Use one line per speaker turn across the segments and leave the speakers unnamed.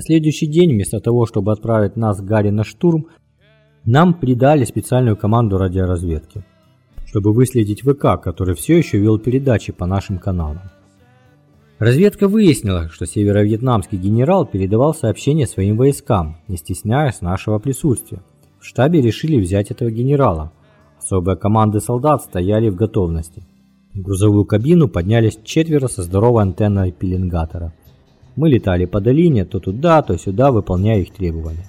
На следующий день, вместо того, чтобы отправить нас Гарри на штурм, нам придали специальную команду радиоразведки, чтобы выследить ВК, который все еще вел передачи по нашим каналам. Разведка выяснила, что северо-вьетнамский генерал передавал сообщения своим войскам, не стесняясь нашего присутствия. В штабе решили взять этого генерала. Особые команды солдат стояли в готовности. В грузовую кабину поднялись четверо со здоровой антенной пеленгатора. Мы летали по долине, то туда, то сюда, выполняя их требования.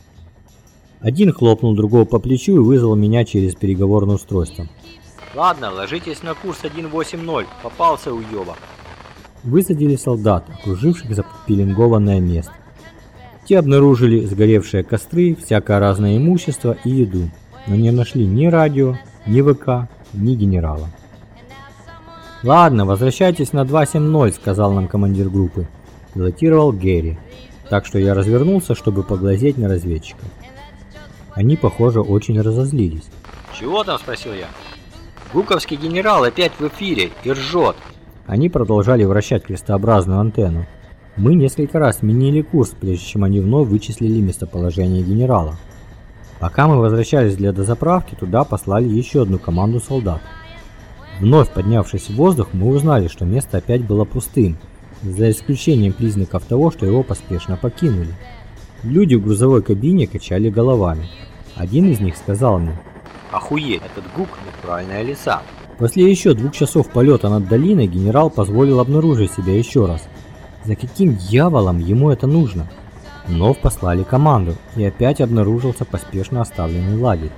Один хлопнул другого по плечу и вызвал меня через переговорное устройство.
Ладно, ложитесь на курс 180, попался уёбок.
Высадили солдат, окруживших запеленгованное место. Те обнаружили сгоревшие костры, всякое разное имущество и еду, но не нашли ни радио, ни ВК, ни генерала. «Ладно, возвращайтесь на 270», — сказал нам командир группы. Пилотировал Герри, так что я развернулся, чтобы поглазеть на разведчиков. Они, похоже, очень разозлились.
Чего там, спросил я. Гуковский генерал опять в эфире и ржет.
Они продолжали вращать крестообразную антенну. Мы несколько раз сменили курс, прежде чем они вновь вычислили местоположение генерала. Пока мы возвращались для дозаправки, туда послали еще одну команду солдат. Вновь поднявшись в воздух, мы узнали, что место опять было пустым, за исключением признаков того, что его поспешно покинули. Люди в грузовой кабине качали головами. Один из них сказал мне,
Охуеть, этот гук натуральная лиса.
После еще двух часов полета над долиной генерал позволил обнаружить себя еще раз. За каким дьяволом ему это нужно? Вновь послали команду, и опять обнаружился поспешно оставленный лагерь.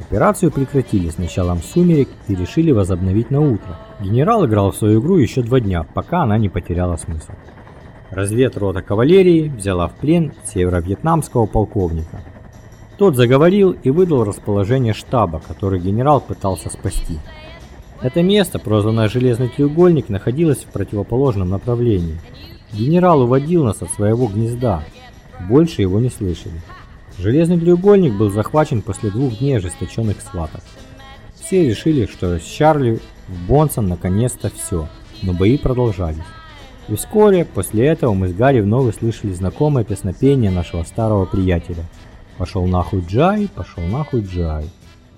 Операцию прекратили с началом сумерек и решили возобновить на утро. Генерал играл в свою игру еще два дня, пока она не потеряла смысл. Разведрота кавалерии взяла в плен северо-вьетнамского полковника. Тот заговорил и выдал расположение штаба, который генерал пытался спасти. Это место, прозванное Железный треугольник, находилось в противоположном направлении. Генерал уводил нас от своего гнезда. Больше его не слышали. Железный треугольник был захвачен после двух дней ожесточенных схваток. Все решили, что с Чарли в Бонсон наконец-то все, но бои продолжались. И вскоре после этого мы с Гарри вновь слышали знакомое песнопение нашего старого приятеля. Пошел нахуй Джай, пошел нахуй Джай.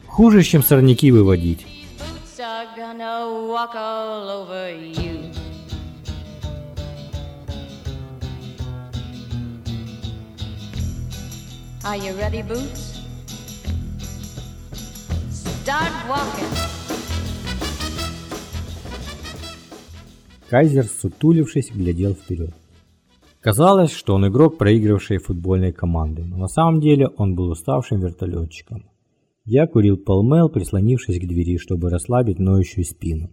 Хуже, чем сорняки выводить.
Are you ready, Boots? Start walking.
Кайзер, сутулившись, глядел вперед. Казалось, что он игрок проигравшей футбольной команды, но на самом деле он был уставшим вертолетчиком. Я курил полмел, прислонившись к двери, чтобы расслабить ноющую спину.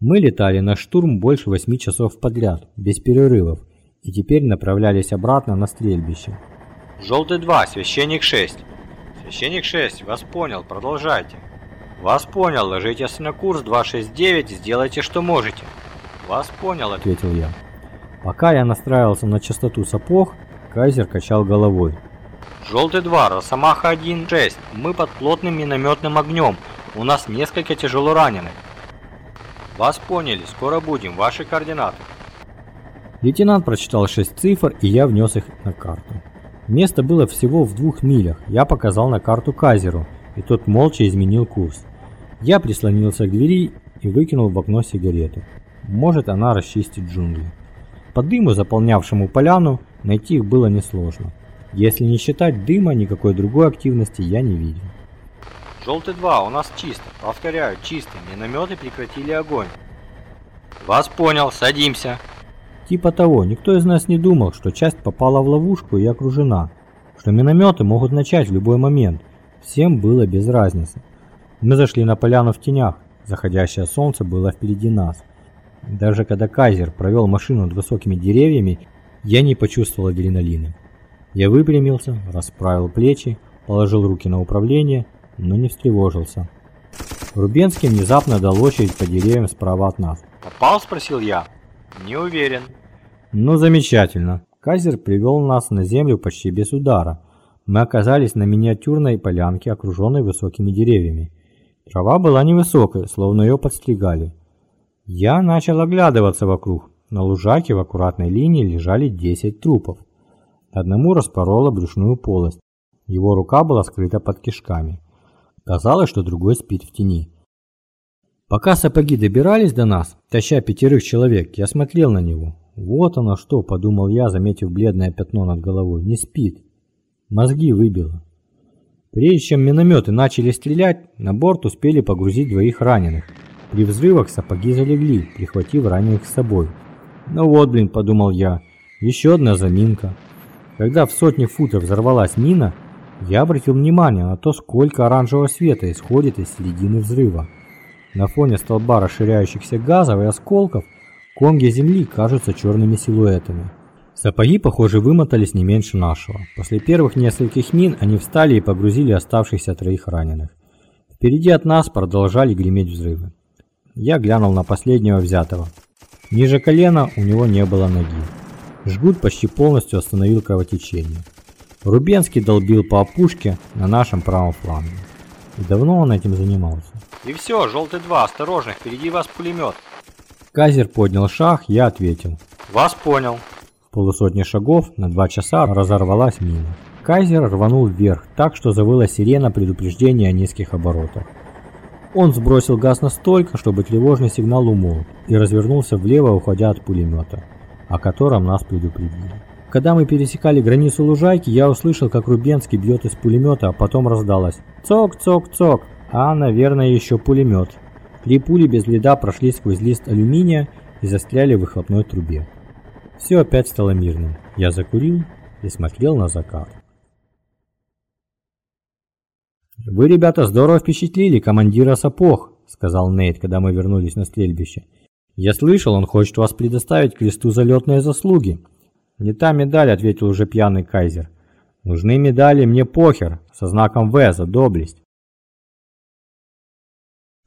Мы летали на штурм больше восьми часов подряд, без перерывов, и теперь направлялись обратно на стрельбище.
Желтый 2, священник 6. Священник 6, вас понял, продолжайте. Вас понял, ложитесь на курс 269 и сделайте, что можете. Вас понял, ответил.
я. Пока я настраивался на частоту сапог, Кайзер качал головой.
Желтый 2, Росомаха 1, 6. Мы под плотным минометным огнем. У нас несколько тяжело раненых. Вас поняли, скоро будем. Ваши координаты.
Лейтенант прочитал шесть цифр, и я внес их на карту. Место было всего в двух милях. Я показал на карту Кайзеру, и тот молча изменил курс. Я прислонился к двери и выкинул в окно сигарету. Может, она расчистит джунгли. По дыму, заполнявшему поляну, найти их было несложно. Если не считать дыма, никакой другой активности я не видел.
Желтый 2, у нас чисто. Повторяю, чисто. Минометы прекратили огонь. Вас понял, садимся.
Типа того, никто из нас не думал, что часть попала в ловушку и окружена. что минометы могут начать в любой момент. Всем было без разницы. Мы зашли на поляну в тенях. Заходящее солнце было впереди нас. Даже когда Кайзер провел машину над высокими деревьями, я не почувствовал адреналина. Я выпрямился, расправил плечи, положил руки на управление, но не встревожился. Рубенский внезапно дал очередь по деревьям справа от нас.
«Попал?» – спросил я. «Не уверен».
«Ну, замечательно». Кайзер привел нас на землю почти без удара. Мы оказались на миниатюрной полянке, окруженной высокими деревьями. Трава была невысокой, словно ее подстригали. Я начал оглядываться вокруг. На лужаке в аккуратной линии лежали 10 трупов. Одному распорола брюшную полость. Его рука была скрыта под кишками. Казалось, что другой спит в тени. Пока сапоги добирались до нас, таща пятерых человек, я смотрел на него. Вот оно что, подумал я, заметив бледное пятно над головой. Не спит. Мозги выбило. Прежде чем минометы начали стрелять, на борт успели погрузить двоих раненых. При взрывах сапоги залегли, прихватив раненых с собой. Ну вот, блин, подумал я, еще одна заминка. Когда в сотне футов взорвалась мина, я обратил внимание на то, сколько оранжевого света исходит из середины взрыва. На фоне столба расширяющихся газов и осколков конги земли кажутся черными силуэтами. Сапоги, похоже, вымотались не меньше нашего. После первых нескольких мин они встали и погрузили оставшихся троих раненых. Впереди от нас продолжали греметь взрывы. Я глянул на последнего взятого. Ниже колена у него не было ноги. Жгут почти полностью остановил кровотечение. Рубенский долбил по опушке на нашем правом фланге. И давно он этим занимался.
И все, желтый 2, осторожно, впереди вас пулемет.
Казер поднял шаг, я ответил.
Вас понял.
В полусотни шагов на два часа разорвалась мина. Кайзер рванул вверх, так что завыла сирена предупреждения о низких оборотах. Он сбросил газ настолько, чтобы тревожный сигнал умолк, и развернулся влево, уходя от пулемета о котором нас предупредили. Когда мы пересекали границу лужайки, я услышал, как Рубенский бьет из пулемета, а потом раздалось «Цок-цок-цок!» А, наверное, еще пулемет. Три пули без льда прошли сквозь лист алюминия и застряли в выхлопной трубе. Все опять стало мирным. Я закурил и смотрел на закат. «Вы, ребята, здорово впечатлили командира сапог», — сказал Нейт, когда мы вернулись на стрельбище. «Я слышал, он хочет вас предоставить кресту за летные заслуги». «Не та медаль», — ответил уже пьяный кайзер. «Нужны медали, мне похер, со знаком В за доблесть».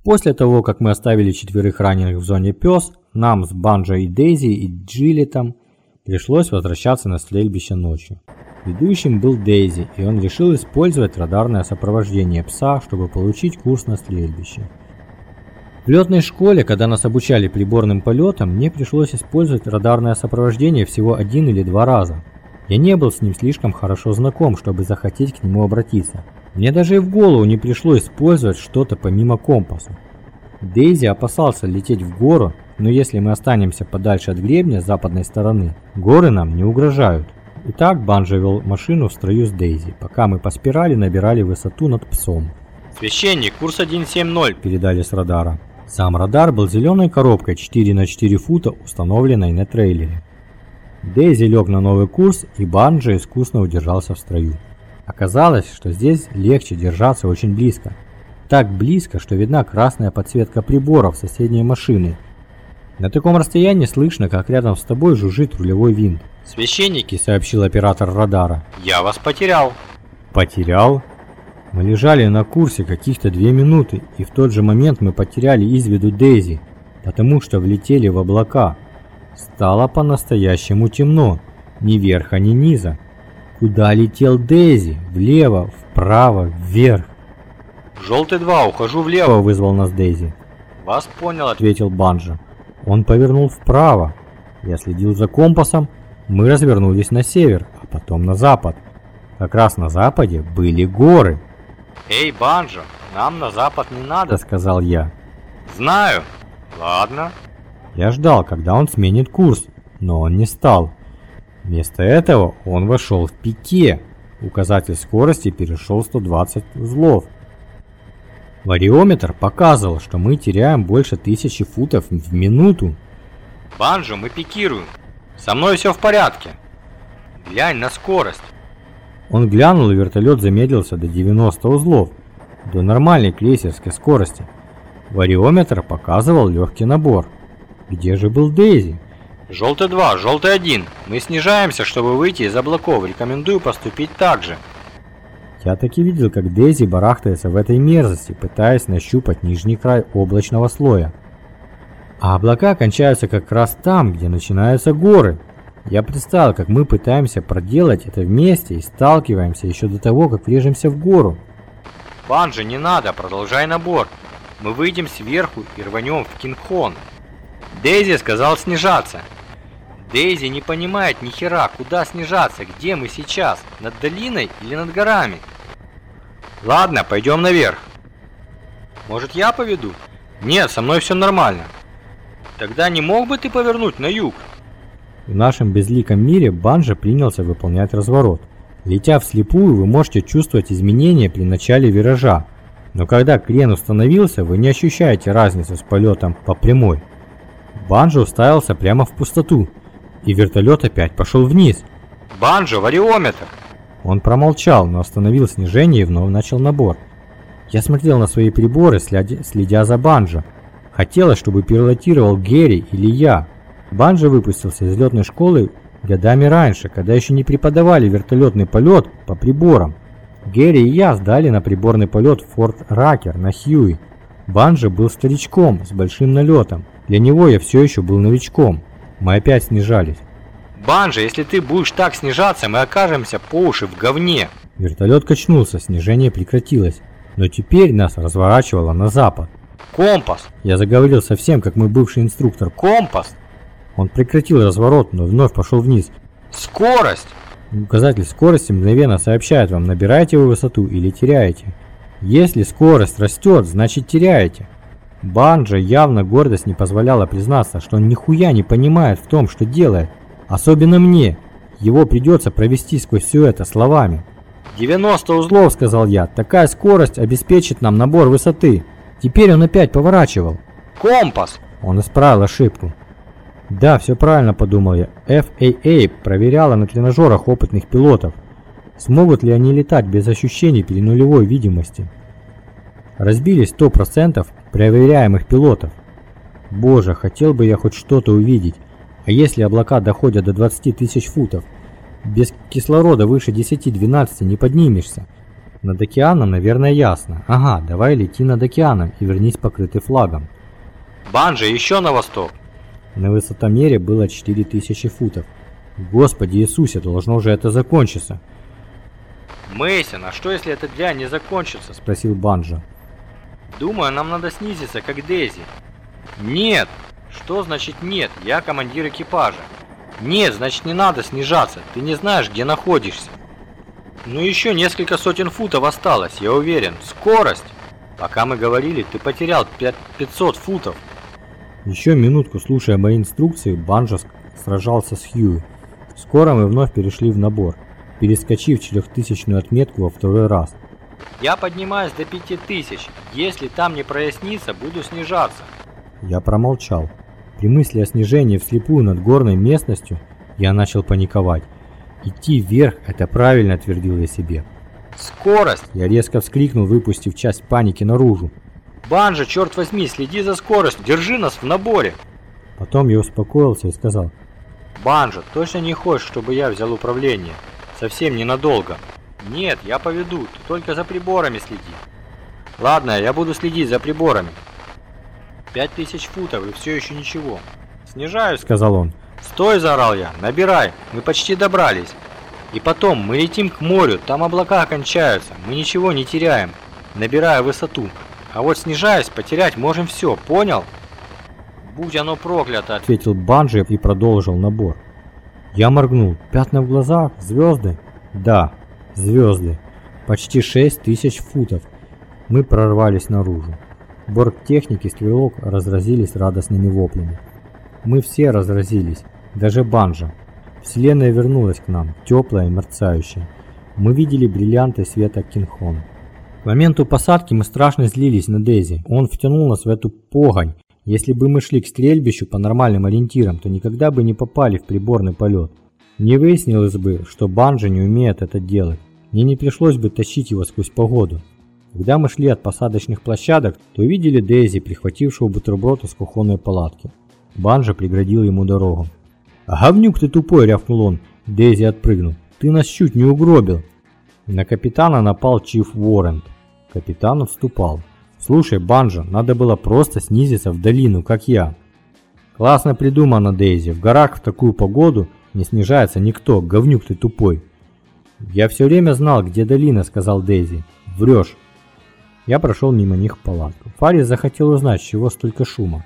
После того, как мы оставили четверых раненых в зоне пес, нам с Банджо и Дейзи и Джилетом пришлось возвращаться на стрельбище ночью. Ведущим был Дейзи, и он решил использовать радарное сопровождение пса, чтобы получить курс на стрельбище. В летной школе, когда нас обучали приборным полетам, мне пришлось использовать радарное сопровождение всего один или два раза. Я не был с ним слишком хорошо знаком, чтобы захотеть к нему обратиться. Мне даже и в голову не пришло использовать что-то помимо компаса. Дейзи опасался лететь в гору, но если мы останемся подальше от гребня с западной стороны, горы нам не угрожают. Итак, Банжа вел машину в строю с Дейзи, пока мы по спирали набирали высоту над псом.
«Священник, курс 170», –
передали с радара. Сам радар был зеленой коробкой 4 на 4 фута, установленной на трейлере. Дейзи лег на новый курс, и Банджо искусно удержался в строю. Оказалось, что здесь легче держаться очень близко. Так близко, что видна красная подсветка приборов соседней машины. На таком расстоянии слышно, как рядом с тобой жужжит рулевой винт.
«Священники», —
сообщил оператор радара.
«Я вас потерял».
«Потерял?» Мы лежали на курсе каких-то две минуты, и в тот же момент мы потеряли из виду Дейзи, потому что влетели в облака. Стало по-настоящему темно, ни верха, ни низа. Куда летел Дейзи? Влево, вправо, вверх.
«Желтый 2, ухожу влево», —
вызвал нас Дейзи.
«Вас понял», —
ответил Банджо. Он повернул вправо. Я следил за компасом. Мы развернулись на север, а потом на запад. Как раз на западе были горы.
«Эй, Банджо, нам на запад не надо», —
сказал я.
«Знаю. Ладно».
Я ждал, когда он сменит курс, но он не стал. Вместо этого он вошел в пике. Указатель скорости перешел 120 узлов. Вариометр показывал, что мы теряем больше тысячи футов в минуту.
«Банджо, мы пикируем. Со мной все в порядке. Глянь на скорость».
Он глянул, и вертолет замедлился до 90 узлов, до нормальной крейсерской скорости. Вариометр показывал легкий набор. Где же был Дейзи?
Желтый 2, желтый 1. Мы снижаемся, чтобы выйти из облаков. Рекомендую поступить так же.
Я так и видел, как Дейзи барахтается в этой мерзости, пытаясь нащупать нижний край облачного слоя. А облака кончаются как раз там, где начинаются горы. Я представил, как мы пытаемся проделать это вместе и сталкиваемся еще до того, как врежемся в гору.
Банжи, не надо, продолжай набор. Мы выйдем сверху и рванем в Кингхон. Дейзи сказал снижаться. Дейзи не понимает ни хера, куда снижаться, где мы сейчас, над долиной или над горами. Ладно, пойдем наверх. Может я поведу? Нет, со мной все нормально. Тогда не мог бы ты повернуть на юг?
В нашем безликом мире Банжа принялся выполнять разворот. Летя вслепую, вы можете чувствовать изменения при начале виража, но когда крен установился, вы не ощущаете разницы с полетом по прямой. Банжа уставился прямо в пустоту, и вертолет опять пошел вниз.
Банжо, вариометр!
Он промолчал, но остановил снижение и вновь начал набор. Я смотрел на свои приборы, следя, за Банжо. Хотелось, чтобы пилотировал Герри или я. Банжо выпустился из летной школы годами раньше, когда еще не преподавали вертолетный полет по приборам. Герри и я сдали на приборный полет Форт Ракер на Хьюи. Банжо был старичком с большим налетом. Для него я все еще был новичком. Мы опять снижались.
Банжа, если ты будешь так снижаться, мы окажемся по уши в говне.
Вертолет качнулся, снижение прекратилось. Но теперь нас разворачивало на запад.
Компас!
Я заговорил совсем, как мой бывший инструктор.
Компас!
Он прекратил разворот, но вновь пошел вниз.
Скорость!
Указатель скорости мгновенно сообщает вам, набираете вы высоту или теряете. Если скорость растет, значит теряете. Банджа явно гордость не позволяла признаться, что он нихуя не понимает в том, что делает. Особенно мне. Его придется провести сквозь все это словами.
90
узлов, сказал я. Такая скорость обеспечит нам набор высоты. Теперь он опять поворачивал.
Компас!
Он исправил ошибку. Да, все правильно, подумал я. FAA проверяла на тренажерах опытных пилотов. Смогут ли они летать без ощущений при нулевой видимости? Разбились 100% проверяемых пилотов. Боже, хотел бы я хоть что-то увидеть. А если облака доходят до 20 тысяч футов? Без кислорода выше 10-12 не поднимешься. Над океаном, наверное, ясно. Ага, давай лети над океаном и вернись покрытый флагом.
Банжи, еще на восток.
На высотомере было 4000 футов. Господи Иисусе, должно же это закончиться.
Мейсон, а что если эта дрянь не закончится?
Спросил Банжа.
Думаю, нам надо снизиться, как Дейзи. Нет! Что значит нет? Я командир экипажа. Нет, значит не надо снижаться. Ты не знаешь, где находишься. Ну еще несколько сотен футов осталось, я уверен. Скорость! Пока мы говорили, ты потерял 500 футов.
Еще минутку, слушая мои инструкции, Банжа сражался с Хьюи. Скоро мы вновь перешли в набор, перескочив четырехтысячную отметку во второй раз.
Я поднимаюсь до 5000. Если там не прояснится, буду снижаться.
Я промолчал. При мысли о снижении вслепую над горной местностью я начал паниковать. Идти вверх – это правильно, твердил я себе.
Скорость!
Я резко вскрикнул, выпустив часть паники наружу.
Банжа, черт возьми, следи за скоростью, держи нас в наборе.
Потом я успокоился и сказал.
Банжа, точно не хочешь, чтобы я взял управление? Совсем ненадолго. Нет, я поведу, ты только за приборами следи. Ладно, я буду следить за приборами. Пять тысяч футов и все еще ничего. Снижаюсь, сказал он. Стой, заорал я, набирай, мы почти добрались. И потом, мы летим к морю, там облака кончаются, мы ничего не теряем, набирая высоту. А вот снижаясь, потерять можем все, понял? Будь оно проклято,
ответил Банджи и продолжил набор. Я моргнул. Пятна в глазах? Звезды? Да, звезды. Почти шесть тысяч футов. Мы прорвались наружу. Борттехники стрелок разразились радостными воплями. Мы все разразились, даже Банжа. Вселенная вернулась к нам, теплая и мерцающая. Мы видели бриллианты света Кинхон. К моменту посадки мы страшно злились на Дейзи. Он втянул нас в эту погонь. Если бы мы шли к стрельбищу по нормальным ориентирам, то никогда бы не попали в приборный полет. Не выяснилось бы, что Банжа не умеет это делать. мне не пришлось бы тащить его сквозь погоду. Когда мы шли от посадочных площадок, то увидели Дейзи, прихватившего бутерброд из кухонной палатки. Банжа преградил ему дорогу. «А говнюк ты тупой!» – рявкнул он. Дейзи отпрыгнул. «Ты нас чуть не угробил!» На капитана напал Чиф Уоррент. Капитан отступал. «Слушай, Банжа, надо было просто снизиться в долину, как я». «Классно придумано, Дейзи. В горах в такую погоду не снижается никто. Говнюк ты тупой». «Я все время знал, где долина», — сказал Дейзи. «Врешь». Я прошел мимо них в палатку. Фарис захотел узнать, чего столько шума.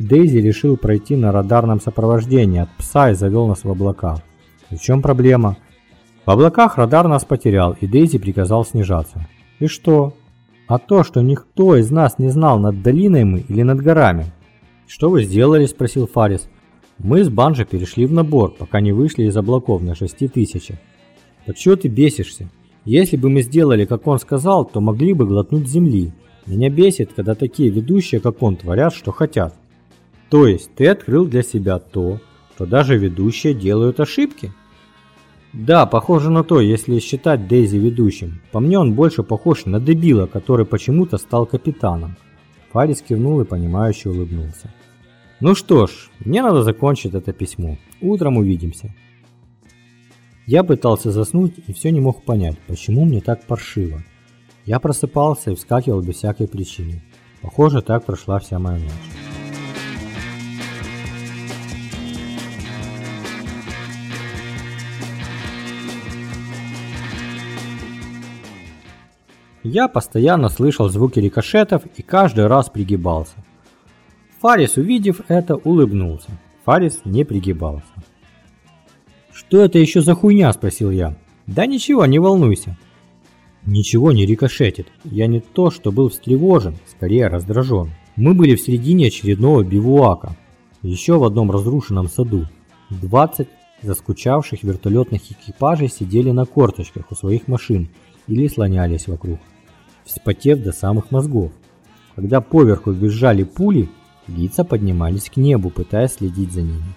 Дейзи решил пройти на радарном сопровождении от пса и завел нас в облака. В чем проблема? В облаках радар нас потерял, и Дейзи приказал снижаться. И что? А то, что никто из нас не знал, над долиной мы или над горами. Что вы сделали? спросил Фарис. Мы с Банжа перешли в набор, пока не вышли из облаков на шести тысячах. Так чего ты бесишься? Если бы мы сделали, как он сказал, то могли бы глотнуть земли. Меня бесит, когда такие ведущие, как он, творят, что хотят. То есть ты открыл для себя то, что даже ведущие делают ошибки? Да, похоже на то, если считать Дейзи ведущим. По мне он больше похож на дебила, который почему-то стал капитаном. Фарис кивнул и понимающе улыбнулся. Ну что ж, мне надо закончить это письмо. Утром увидимся. Я пытался заснуть и все не мог понять, почему мне так паршиво. Я просыпался и вскакивал без всякой причины. Похоже, так прошла вся моя ночь. Я постоянно слышал звуки рикошетов и каждый раз пригибался. Фарис, увидев это, улыбнулся. Фарис не пригибался. «Что это еще за хуйня?» – спросил я. «Да ничего, не волнуйся». Ничего не рикошетит. Я не то, что был встревожен, скорее раздражен. Мы были в середине очередного бивуака. Еще в одном разрушенном саду. 20 заскучавших вертолетных экипажей сидели на корточках у своих машин или слонялись вокруг, вспотев до самых мозгов. Когда поверху визжали пули, лица поднимались к небу, пытаясь следить за ними.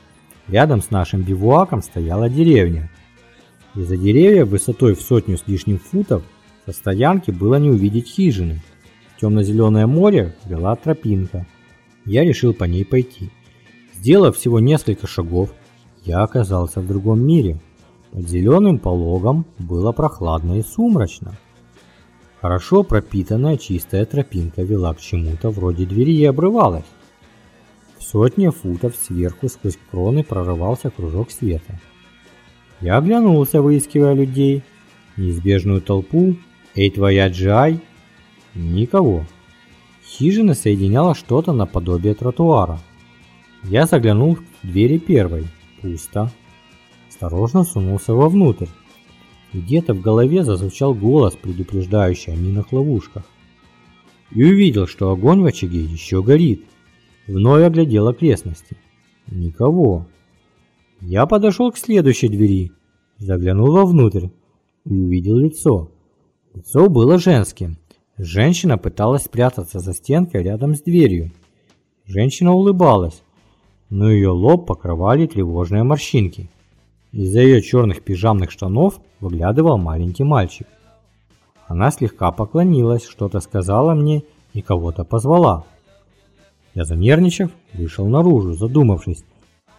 Рядом с нашим бивуаком стояла деревня. Из-за деревьев высотой в сотню с лишним футов со стоянки было не увидеть хижины. Темно-зеленое море вела тропинка. Я решил по ней пойти. Сделав всего несколько шагов, я оказался в другом мире. Под зеленым пологом было прохладно и сумрачно. Хорошо пропитанная чистая тропинка вела к чему-то вроде двери и обрывалась. Сотни футов сверху сквозь кроны прорывался кружок света. Я оглянулся, выискивая людей. Неизбежную толпу. Эй, твоя Джай. Никого. Хижина соединяла что-то наподобие тротуара. Я заглянул в двери первой. Пусто. Осторожно сунулся вовнутрь. Где-то в голове зазвучал голос, предупреждающий о минах-ловушках. И увидел, что огонь в очаге еще горит. Вновь оглядел окрестности. Никого. Я подошел к следующей двери, заглянул вовнутрь и увидел лицо. Лицо было женским. Женщина пыталась спрятаться за стенкой рядом с дверью. Женщина улыбалась, но ее лоб покрывали тревожные морщинки. Из-за ее черных пижамных штанов выглядывал маленький мальчик. Она слегка поклонилась, что-то сказала мне и кого-то позвала. Я занервничав, вышел наружу, задумавшись,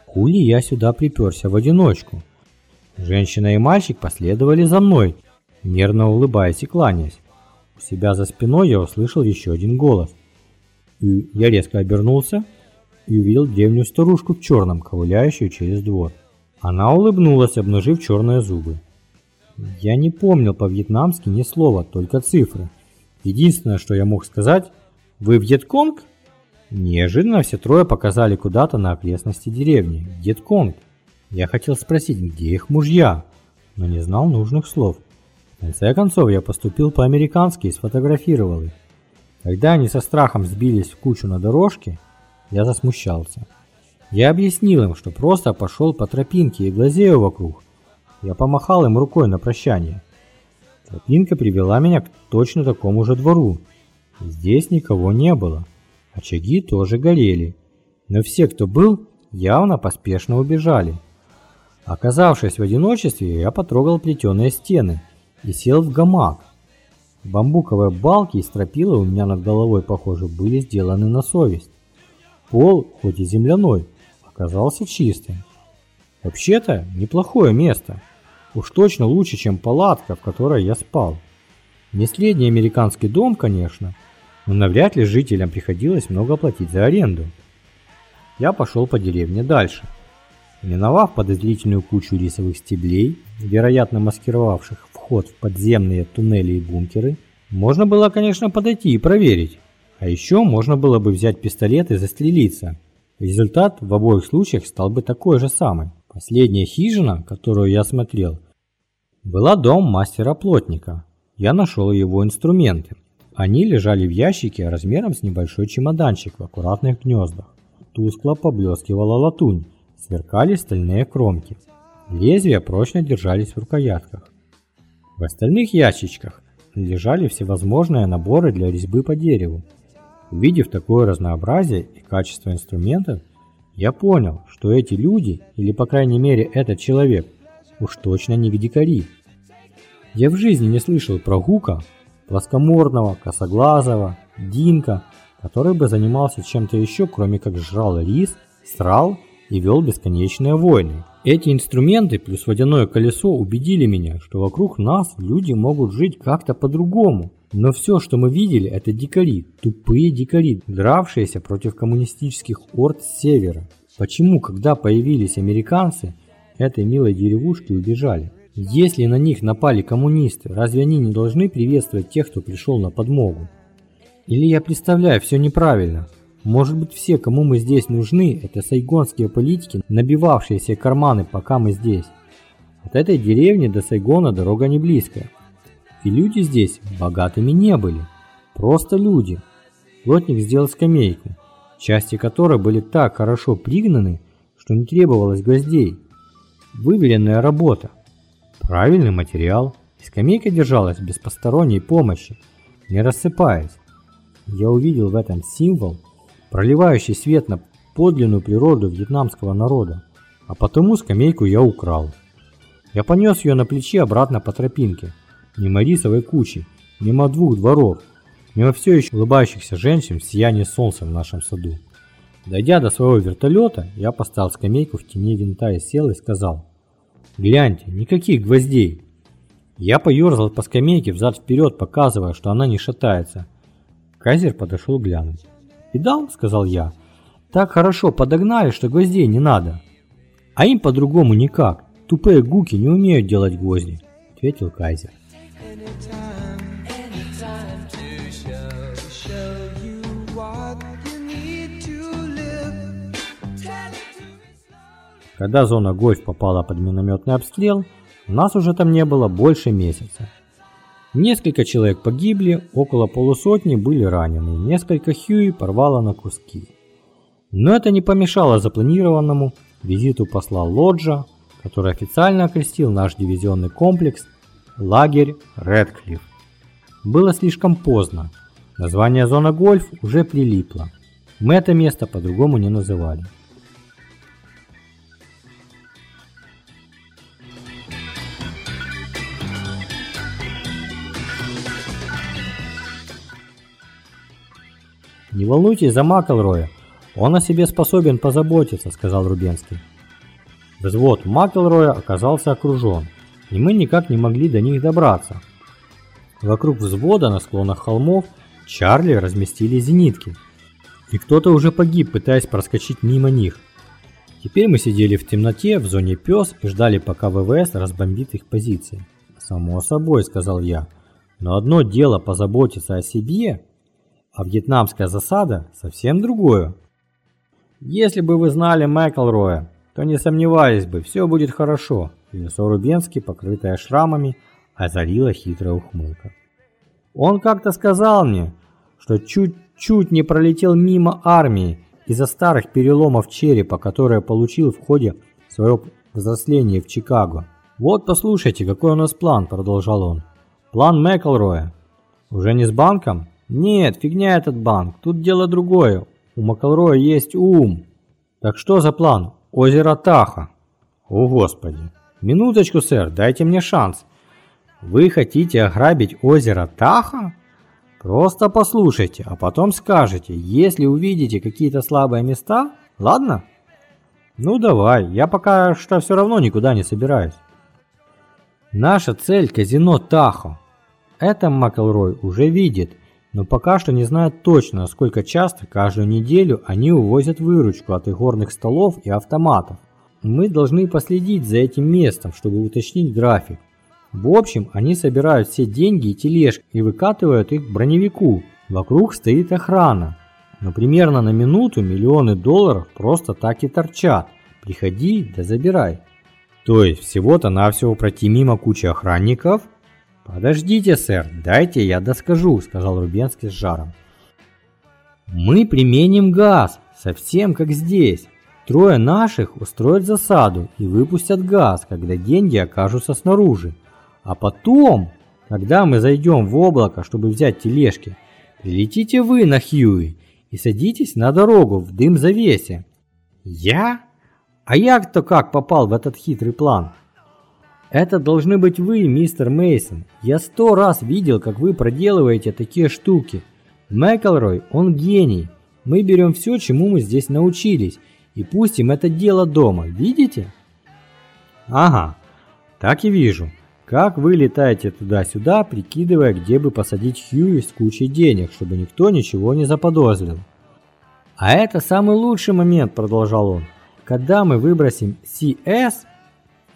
хули я сюда приперся в одиночку. Женщина и мальчик последовали за мной, нервно улыбаясь и кланяясь. У себя за спиной я услышал еще один голос. И я резко обернулся и увидел древнюю старушку в черном, ковыляющую через двор. Она улыбнулась, обнажив черные зубы. Я не помнил по-вьетнамски ни слова, только цифры. Единственное, что я мог сказать, «Вы Вьетконг?» Неожиданно все трое показали куда-то на окрестности деревни. Дедконг. Я хотел спросить, где их мужья, но не знал нужных слов. В конце концов, я поступил по-американски и сфотографировал их. Когда они со страхом сбились в кучу на дорожке, я засмущался. Я объяснил им, что просто пошел по тропинке и глазею вокруг. Я помахал им рукой на прощание. Тропинка привела меня к точно такому же двору. Здесь никого не было. Очаги тоже горели, но все, кто был, явно поспешно убежали. Оказавшись в одиночестве, я потрогал плетеные стены и сел в гамак. Бамбуковые балки и стропила у меня над головой, похоже, были сделаны на совесть. Пол, хоть и земляной, оказался чистым. Вообще-то, неплохое место. Уж точно лучше, чем палатка, в которой я спал. Не средний американский дом, конечно, но навряд ли жителям приходилось много платить за аренду. Я пошел по деревне дальше. Миновав подозрительную кучу рисовых стеблей, вероятно маскировавших вход в подземные туннели и бункеры, можно было, конечно, подойти и проверить. А еще можно было бы взять пистолет и застрелиться. Результат в обоих случаях стал бы такой же самый. Последняя хижина, которую я смотрел, была дом мастера-плотника. Я нашел его инструменты. Они лежали в ящике размером с небольшой чемоданчик в аккуратных гнездах. Тускло поблескивала латунь, сверкали стальные кромки. Лезвия прочно держались в рукоятках. В остальных ящичках лежали всевозможные наборы для резьбы по дереву. Увидев такое разнообразие и качество инструментов, я понял, что эти люди, или по крайней мере этот человек, уж точно не дикари. Я в жизни не слышал про Гука, плоскоморного, косоглазого, Динка, который бы занимался чем-то еще, кроме как жрал рис, срал и вел бесконечные войны. Эти инструменты плюс водяное колесо убедили меня, что вокруг нас люди могут жить как-то по-другому. Но все, что мы видели, это дикари, тупые дикари, дравшиеся против коммунистических орд с севера. Почему, когда появились американцы, этой милой деревушки убежали? Если на них напали коммунисты, разве они не должны приветствовать тех, кто пришел на подмогу? Или я представляю все неправильно? Может быть все, кому мы здесь нужны, это сайгонские политики, набивавшие карманы, пока мы здесь. От этой деревни до Сайгона дорога не близкая. И люди здесь богатыми не были. Просто люди. Плотник сделал скамейку, части которой были так хорошо пригнаны, что не требовалось гвоздей. Выверенная работа. Правильный материал. И скамейка держалась без посторонней помощи, не рассыпаясь. Я увидел в этом символ, проливающий свет на подлинную природу вьетнамского народа, а потому скамейку я украл. Я понес ее на плече обратно по тропинке, мимо рисовой кучи, мимо двух дворов, мимо все еще улыбающихся женщин в сиянии солнца в нашем саду. Дойдя до своего вертолета, я поставил скамейку в тени винта и сел и сказал, «Гляньте, никаких гвоздей!» Я поерзал по скамейке взад-вперед, показывая, что она не шатается. Кайзер подошел глянуть. «Видал?» – сказал я. «Так хорошо подогнали, что гвоздей не надо». «А им по-другому никак. Тупые гуки не умеют делать гвозди», – ответил Кайзер. Когда зона Гольф попала под минометный обстрел, нас уже там не было больше месяца. Несколько человек погибли, около полусотни были ранены, несколько Хьюи порвало на куски. Но это не помешало запланированному визиту посла Лоджа, который официально окрестил наш дивизионный комплекс лагерь Редклифф. Было слишком поздно, название зона Гольф уже прилипло. Мы это место по-другому не называли. «Не волнуйтесь за Макелроя, он о себе способен позаботиться», — сказал Рубенский. Взвод Макелроя оказался окружен, и мы никак не могли до них добраться. Вокруг взвода на склонах холмов Чарли разместили зенитки, и кто-то уже погиб, пытаясь проскочить мимо них. Теперь мы сидели в темноте в зоне пес и ждали, пока ВВС разбомбит их позиции. «Само собой», — сказал я, — «но одно дело позаботиться о себе, а вьетнамская засада совсем другое. Если бы вы знали Мэклроя, то не сомневались бы, все будет хорошо. Лицо Рубенски, покрытое шрамами, озарила хитрая ухмылка. Он как-то сказал мне, что чуть-чуть не пролетел мимо армии из-за старых переломов черепа, которые получил в ходе своего взросления в Чикаго. «Вот послушайте, какой у нас план», – продолжал он. «План Мэклроя. Уже не с банком, нет, фигня этот банк. Тут дело другое. У Макалроя есть ум. Так что за план? Озеро Таха. О, Господи. Минуточку, сэр, дайте мне шанс. Вы хотите ограбить озеро Таха? Просто послушайте, а потом скажете, если увидите какие-то слабые места, ладно? Ну давай, я пока что все равно никуда не собираюсь. Наша цель – казино Тахо. Это Макелрой уже видит, но пока что не знает точно, сколько часто каждую неделю они увозят выручку от игорных столов и автоматов. Мы должны последить за этим местом, чтобы уточнить график. В общем, они собирают все деньги и тележки и выкатывают их к броневику. Вокруг стоит охрана. Но примерно на минуту миллионы долларов просто так и торчат. Приходи да забирай. То есть всего-то навсего пройти мимо кучи охранников? Подождите, сэр, дайте я доскажу, сказал Рубенский с жаром. Мы применим газ, совсем как здесь. Трое наших устроят засаду и выпустят газ, когда деньги окажутся снаружи. А потом, когда мы зайдем в облако, чтобы взять тележки, прилетите вы на Хьюи и садитесь на дорогу в дым-завесе. Я? А я-то как попал в этот хитрый план? Это должны быть вы, мистер Мейсон. Я сто раз видел, как вы проделываете такие штуки. Мэклрой, он гений. Мы берем все, чему мы здесь научились, и пустим это дело дома. Видите? Ага, так и вижу. Как вы летаете туда-сюда, прикидывая, где бы посадить Хьюи с кучей денег, чтобы никто ничего не заподозрил. А это самый лучший момент, продолжал он. Когда мы выбросим CS,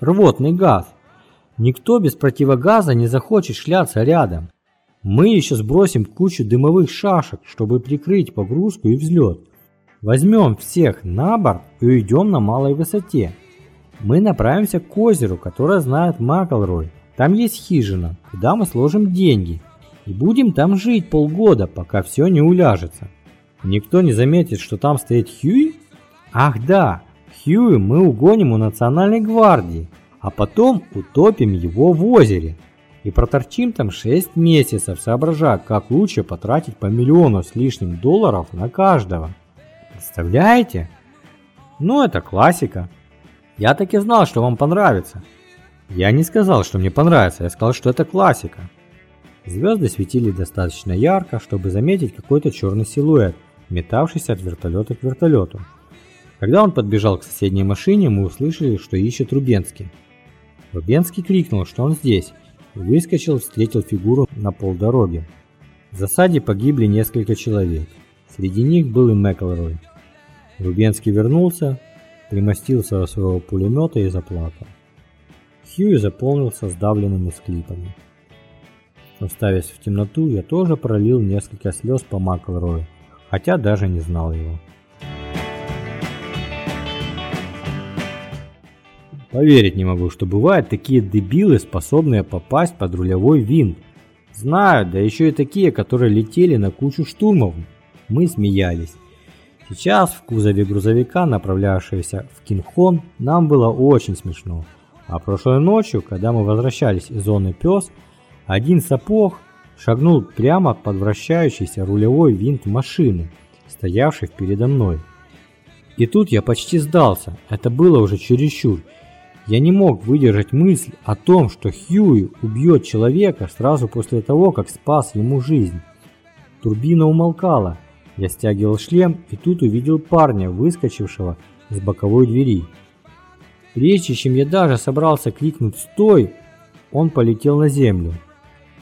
рвотный газ, никто без противогаза не захочет шляться рядом. Мы еще сбросим кучу дымовых шашек, чтобы прикрыть погрузку и взлет. Возьмем всех на борт и уйдем на малой высоте. Мы направимся к озеру, которое знает Маклрой. Там есть хижина, куда мы сложим деньги. И будем там жить полгода, пока все не уляжется. Никто не заметит, что там стоит Хьюи? Ах да, Хьюи мы угоним у Национальной гвардии, а потом утопим его в озере. И проторчим там 6 месяцев, соображая, как лучше потратить по миллиону с лишним долларов на каждого. Представляете? Ну, это классика. Я так и знал, что вам понравится. Я не сказал, что мне понравится, я сказал, что это классика. Звезды светили достаточно ярко, чтобы заметить какой-то черный силуэт, метавшийся от вертолета к вертолету. Когда он подбежал к соседней машине, мы услышали, что ищет Рубенский. Рубенский крикнул, что он здесь, и выскочил встретил фигуру на полдороги. В засаде погибли несколько человек. Среди них был и Мэклрой. Рубенский вернулся, примостился у своего пулемета и заплакал. Хьюи заполнился сдавленными склипами. Уставясь в темноту, я тоже пролил несколько слез по Маклрою, хотя даже не знал его. Поверить не могу, что бывают такие дебилы, способные попасть под рулевой винт. Знаю, да еще и такие, которые летели на кучу штурмов. Мы смеялись. Сейчас в кузове грузовика, направлявшегося в Кинхон, нам было очень смешно. А прошлой ночью, когда мы возвращались из зоны пес, один сапог шагнул прямо под вращающийся рулевой винт машины, стоявшей передо мной. И тут я почти сдался, это было уже чересчур. Я не мог выдержать мысль о том, что Хьюи убьет человека сразу после того, как спас ему жизнь. Турбина умолкала, я стягивал шлем и тут увидел парня, выскочившего из боковой двери. Прежде чем я даже собрался кликнуть «Стой!», он полетел на землю.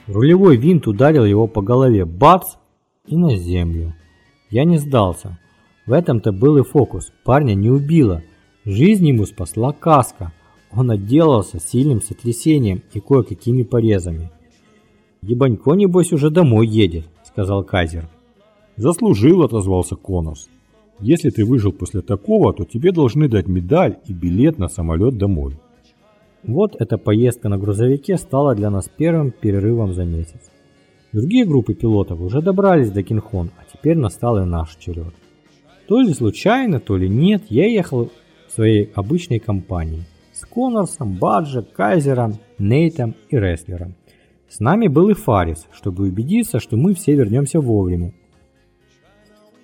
Рулевой винт ударил его по голове, бац, и на землю. Я не сдался. В этом-то был и фокус. Парня не убило. Жизнь ему спасла каска. Он отделался сильным сотрясением и кое-какими порезами. «Ебанько, небось, уже домой едет», — сказал Кайзер.
«Заслужил», — отозвался Конус. Если ты выжил после такого, то тебе должны дать медаль и билет на самолет домой.
Вот эта поездка на грузовике стала для нас первым перерывом за месяц. Другие группы пилотов уже добрались до Кинхон, а теперь настал и наш черед. То ли случайно, то ли нет, я ехал в своей обычной компании с Коннорсом, Баджи, Кайзером, Нейтом и Рестлером. С нами был и Фарис, чтобы убедиться, что мы все вернемся вовремя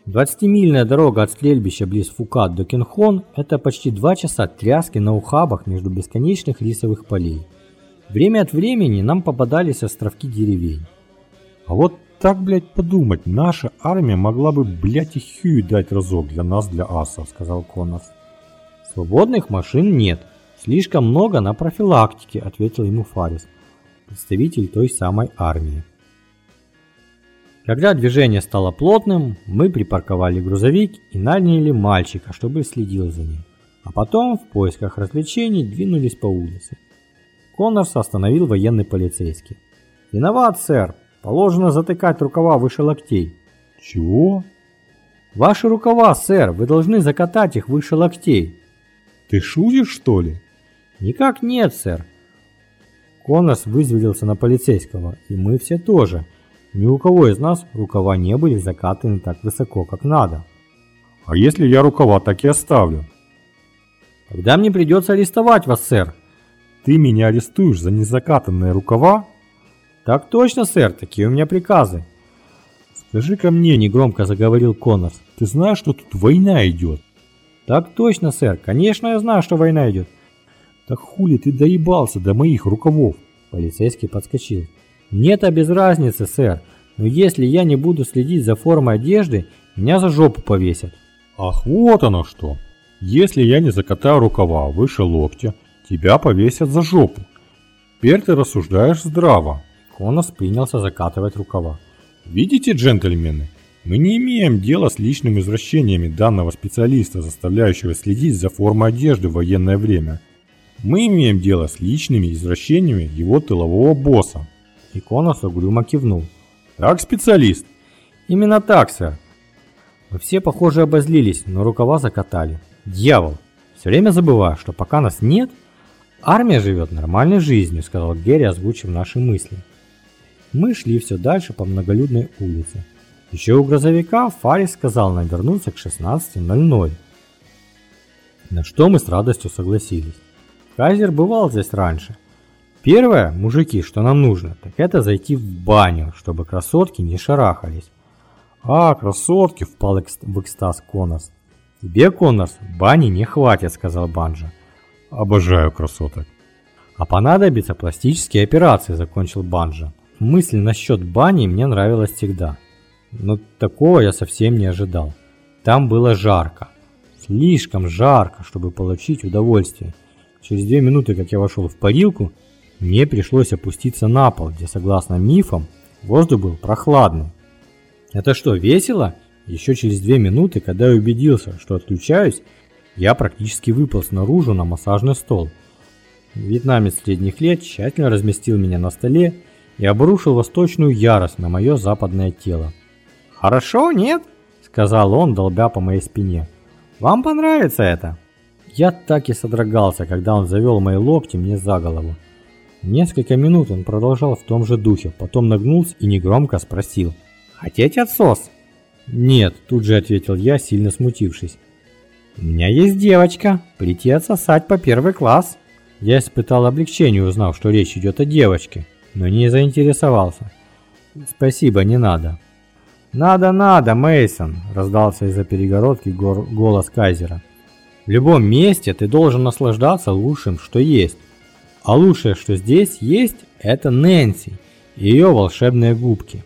20-мильная дорога от стрельбища близ Фукат до Кенхон – это почти два часа тряски на ухабах между бесконечных рисовых полей. Время от времени нам попадались островки деревень.
А вот так, блядь, подумать, наша армия могла бы, блядь, и хью дать разок для нас, для асов, сказал Коннорс.
Свободных машин нет. Слишком много на профилактике, ответил ему Фарис, представитель той самой армии. Когда движение стало плотным, мы припарковали грузовик и наняли мальчика, чтобы следил за ним. А потом в поисках развлечений двинулись по улице. Коннорс остановил военный полицейский. «Виноват, сэр. Положено затыкать рукава выше локтей».
Чего?
«Ваши рукава, сэр. Вы должны закатать их выше локтей».
Ты шутишь, что ли?
«Никак нет, сэр». Коннорс вызверился на полицейского, и мы все тоже. Ни у кого из нас рукава не были закатаны так высоко, как надо.
А если я рукава так и оставлю?
Когда мне придется арестовать вас, сэр.
Ты меня арестуешь за незакатанные рукава?
Так точно, сэр, такие у меня приказы.
скажи ко мне,
негромко заговорил Коннорс.
Ты знаешь, что тут война идет?
Так точно, сэр. Конечно, я знаю, что война идет.
Так хули ты доебался до моих рукавов?
Полицейский подскочил. Мне-то без разницы, сэр. Но если я не буду следить за формой одежды, меня за жопу повесят.
Ах, вот оно что. Если я не закатаю рукава выше локтя, тебя повесят за жопу. Теперь ты рассуждаешь здраво.
Конос принялся закатывать рукава.
Видите, джентльмены, мы не имеем дела с личными извращениями данного специалиста, заставляющего следить за формой одежды в военное время. Мы имеем дело с личными извращениями его тылового босса.
И Конос угрюмо кивнул.
Так, специалист?
Именно так, сэр. Мы все, похоже, обозлились, но рукава закатали. Дьявол! Все время забываю, что пока нас нет, армия живет нормальной жизнью, сказал Герри, озвучив наши мысли. Мы шли все дальше по многолюдной улице. Еще у грузовика Фарис сказал нам вернуться к 16.00. На что мы с радостью согласились. Кайзер бывал здесь раньше. Первое, мужики, что нам нужно, так это зайти в баню, чтобы красотки не шарахались.
А, красотки, впал в экстаз Конос.
Тебе, Коннорс, бани не хватит, сказал Банжа.
Обожаю красоток.
А понадобятся пластические операции, закончил Банжа. Мысль насчет бани мне нравилась всегда. Но такого я совсем не ожидал. Там было жарко. Слишком жарко, чтобы получить удовольствие. Через две минуты, как я вошел в парилку, мне пришлось опуститься на пол, где, согласно мифам, воздух был прохладный. Это что, весело? Еще через две минуты, когда я убедился, что отключаюсь, я практически выполз наружу на массажный стол. Вьетнамец средних лет тщательно разместил меня на столе и обрушил восточную ярость на мое западное тело. «Хорошо, нет?» – сказал он, долбя по моей спине. «Вам понравится это?» Я так и содрогался, когда он завел мои локти мне за голову. Несколько минут он продолжал в том же духе, потом нагнулся и негромко спросил. «Хотите отсос?» «Нет», тут же ответил я, сильно смутившись. «У меня есть девочка, прийти отсосать по первый класс». Я испытал облегчение, узнав, что речь идет о девочке, но не заинтересовался. «Спасибо, не надо». «Надо, надо, Мейсон, раздался из-за перегородки голос Кайзера. «В любом месте ты должен наслаждаться лучшим, что есть. А лучшее, что здесь есть, это Нэнси и ее волшебные губки».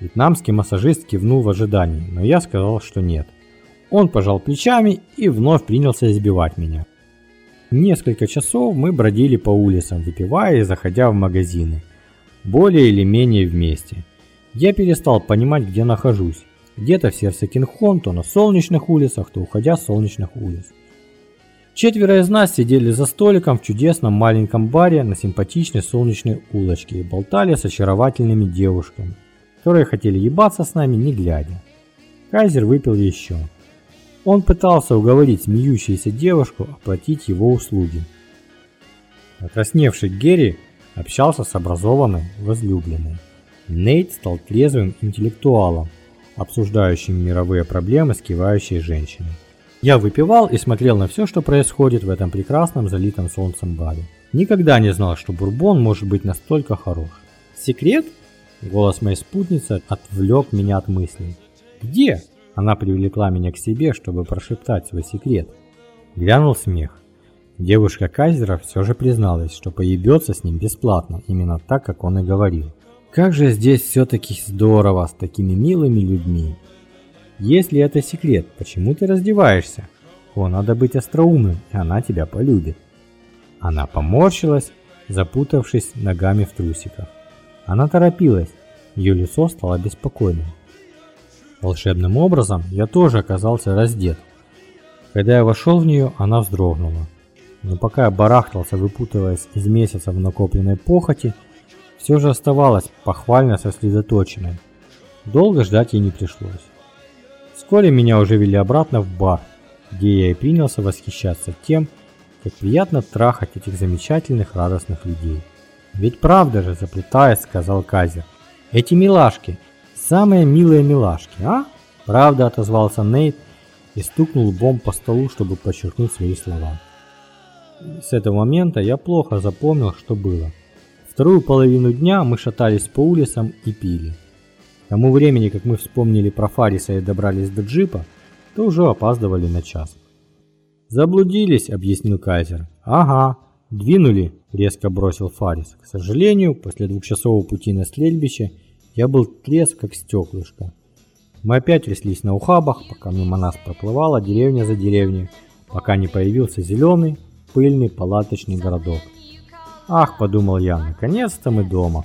Вьетнамский массажист кивнул в ожидании, но я сказал, что нет. Он пожал плечами и вновь принялся избивать меня. Несколько часов мы бродили по улицам, выпивая и заходя в магазины. Более или менее вместе. Я перестал понимать, где нахожусь. Где-то в сердце Кинхон, то на солнечных улицах, то уходя с солнечных улиц. Четверо из нас сидели за столиком в чудесном маленьком баре на симпатичной солнечной улочке и болтали с очаровательными девушками, которые хотели ебаться с нами не глядя. Кайзер выпил еще. Он пытался уговорить смеющуюся девушку оплатить его услуги. Окрасневший Герри общался с образованной возлюбленной. Нейт стал трезвым интеллектуалом, обсуждающим мировые проблемы с кивающей женщиной. Я выпивал и смотрел на все, что происходит в этом прекрасном залитом солнцем баре. Никогда не знал, что бурбон может быть настолько хорош. Секрет? Голос моей спутницы отвлек меня от мыслей. Где? Она привлекла меня к себе, чтобы прошептать свой секрет. Глянул смех. Девушка Кайзера все же призналась, что поебется с ним бесплатно, именно так, как он и говорил. Как же здесь все-таки здорово с такими милыми людьми. Если это секрет, почему ты раздеваешься? О, надо быть остроумным, и она тебя полюбит. Она поморщилась, запутавшись ногами в трусиках. Она торопилась, ее лицо стало беспокойным. Волшебным образом я тоже оказался раздет. Когда я вошел в нее, она вздрогнула. Но пока я барахтался, выпутываясь из месяцев накопленной похоти, все же оставалась похвально сосредоточенной. Долго ждать ей не пришлось. Вскоре меня уже вели обратно в бар, где я и принялся восхищаться тем, как приятно трахать этих замечательных радостных людей. «Ведь правда же, заплетаясь, сказал Казер. Эти милашки, самые милые милашки, а?» «Правда», отозвался Нейт и стукнул лбом по столу, чтобы подчеркнуть свои слова. С этого момента я плохо запомнил, что было. Вторую половину дня мы шатались по улицам и пили. К тому времени, как мы вспомнили про Фариса и добрались до джипа, то уже опаздывали на час. «Заблудились», — объяснил Кайзер. «Ага, двинули», — резко бросил Фарис. К сожалению, после двухчасового пути на стрельбище я был трезв, как стеклышко. Мы опять тряслись на ухабах, пока мимо нас проплывала деревня за деревней, пока не появился зеленый, пыльный палаточный городок. «Ах», — подумал я, — «наконец-то мы дома».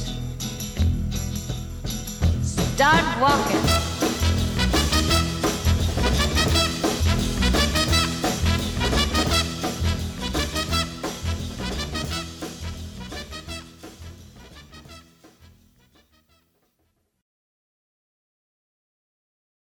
Start walking.